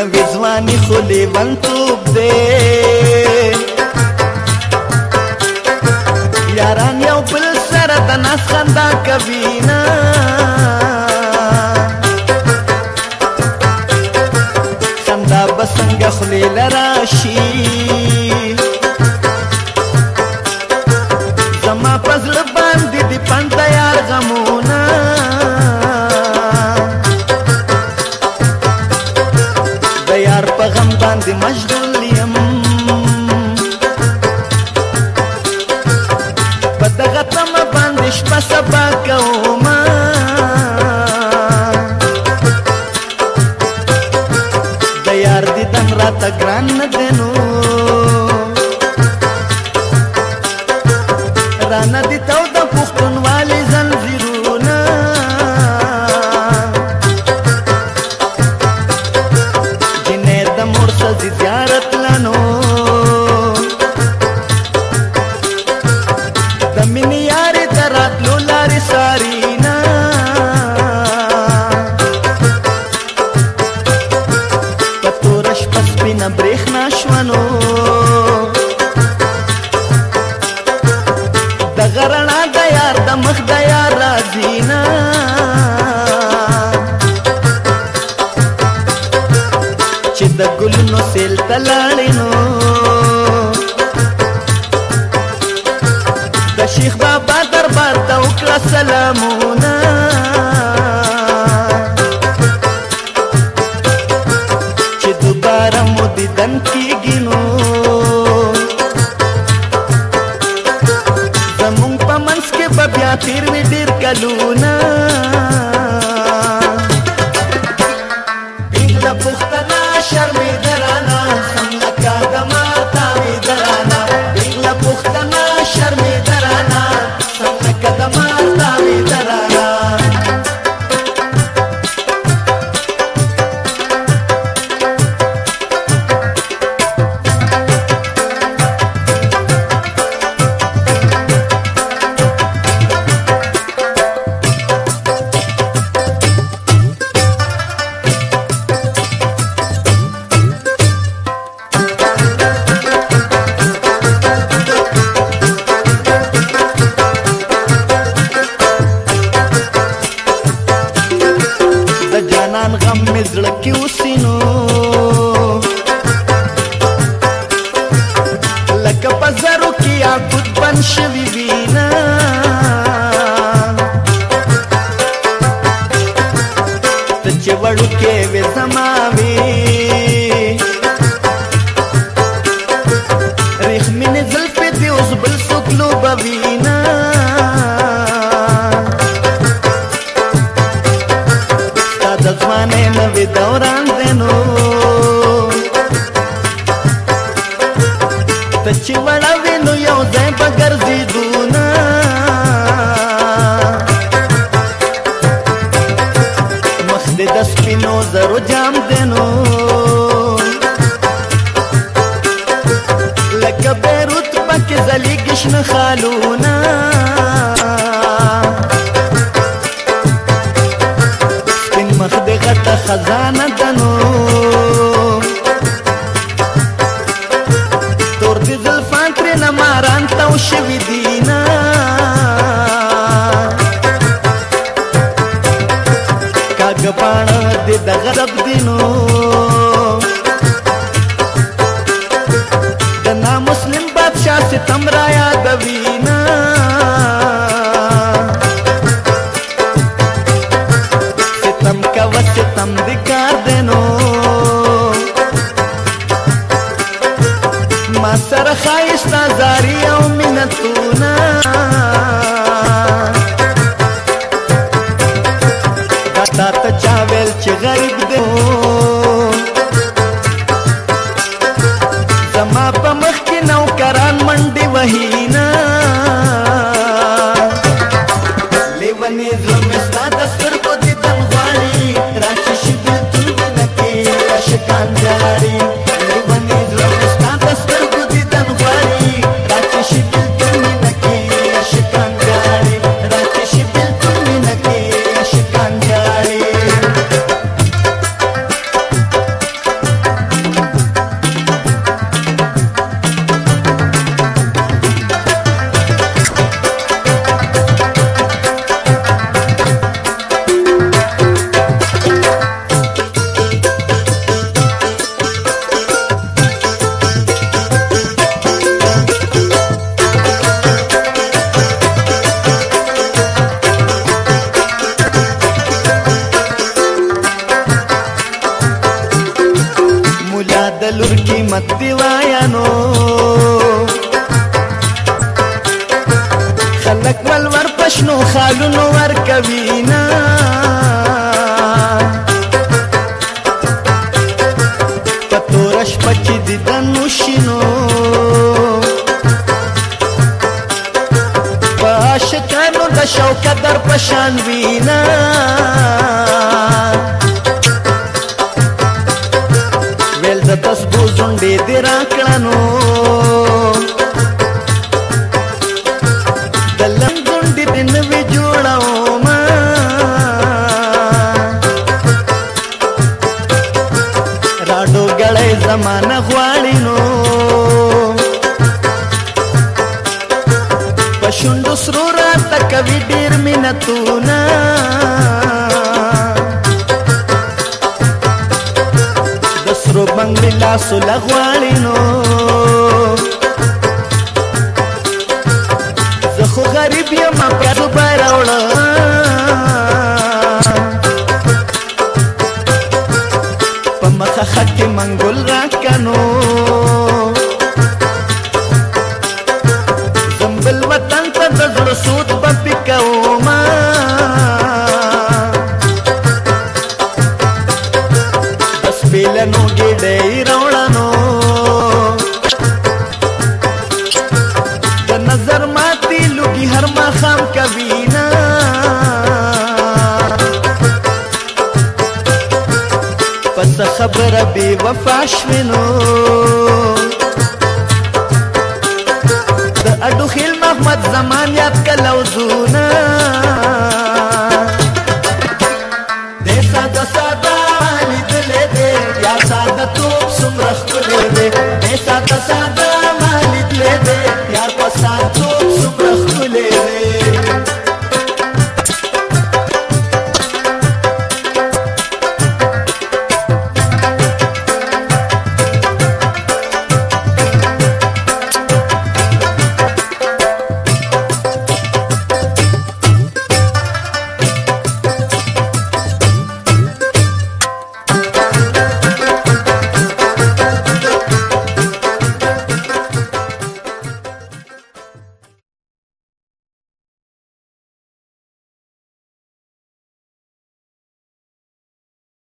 نوې ځواني خو لیونتوب دی یاران یو بل سره د ناس خندا کوي نه خندا به څنګه خولې لراشي دا ندی تو د پښتون لاړینو د شیخ بابا دربار ته وکړه سلامونه چې دوباره مو دیدن کېږي نو زمونږ په منځ کې به بیا تېر وي ډېر کلونه شرمېده یاقوت بن شوی وینا ته چې وړو کې وې زماوي رحمین زلفې دې اوس بل څوک لو بوینا تا د ځوانې نوې دوره زرو جام دینو لکه بیروت پکې زلیږي شنه خالونه سپین مخ د غټه خزانه ده نو रब दिनो मुस्लिम बादशाह से तमराया दवीना सितम कवच तम दिकार देनो मासर खाईस्ता जारिया زما په مخ کې نوکران منډي وهي جان وینا ویل د تسبو جونډې دې راکړه نو د لم جونډې دې نوې جوړاو ما راډو ګړې زمانه غواړي نو پښوند سرور تکوي ډیر منتونه د سرو بنگلي لاسو لغواړي نو زه خو غریب یم پر دوباره وړم نظر ماتي لوګي هر مخام کوینا پس خبره بي وفا شوینو د اډو خیل محمد زمان یاد کلو زونه